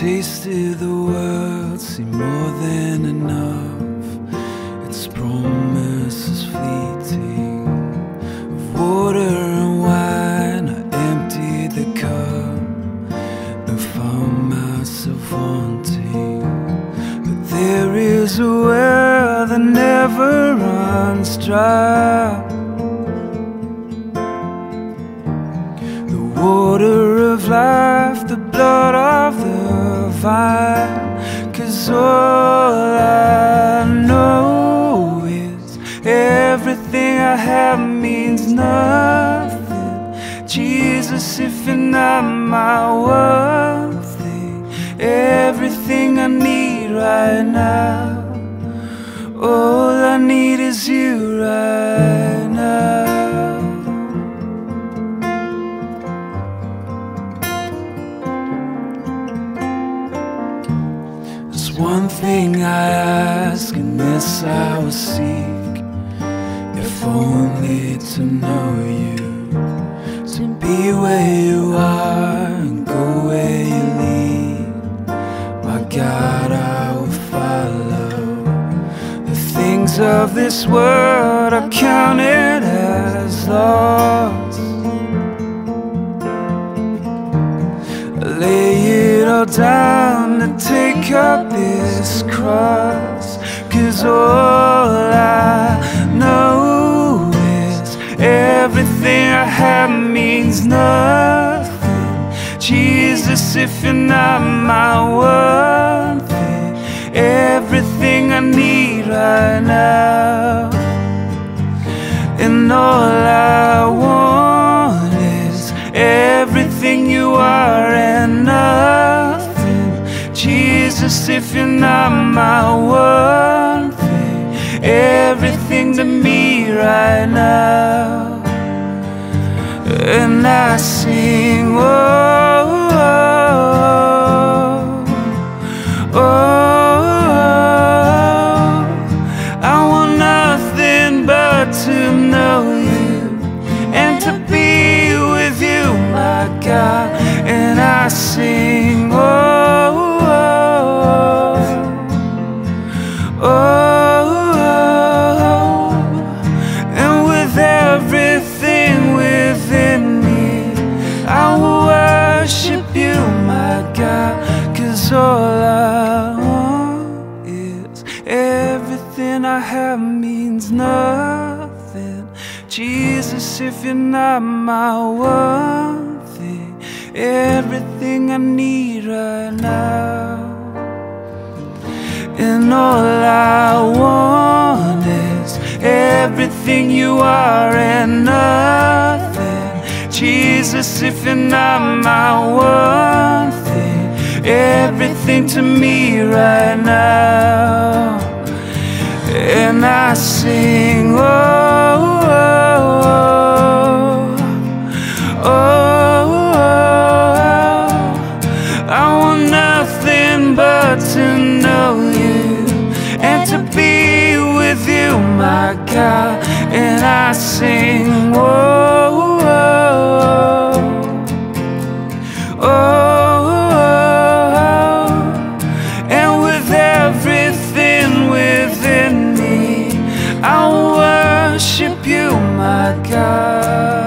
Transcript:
tasted the world seemed more than enough. Its promise is fleeting. Of water and wine, I emptied the cup and found myself wanting. But there is a well that never runs dry. The water of life, the blood the. Cause all I know is everything I have means nothing. Jesus, if you're not my one thing, everything I need right now. One thing I ask, and this I will seek, if only to know you, to be where you are and go where you lead. My God, I will follow. The things of this world are counted as lost. lay down to take up this cross. Cause all I know is everything I have means nothing. Jesus, if you're not my one thing, everything I need right now. And all I Jesus, if you're not my one thing, everything to me right now. And I sing, oh, oh, oh, oh, I want nothing but to know you and to be with you, my God. And I sing, all I want is everything I have means nothing. Jesus, if you're not my one thing, everything I need right now. And all I want is everything you are and nothing. Jesus, if you're not my one thing, everything to me right now. And I sing, oh, oh, oh, oh, I want nothing but to know you and to be with you, my God. And I sing, oh. my God.